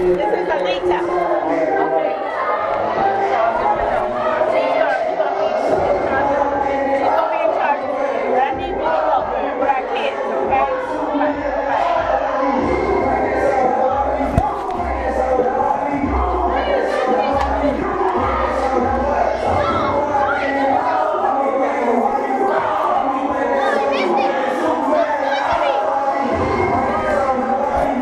This is Anita.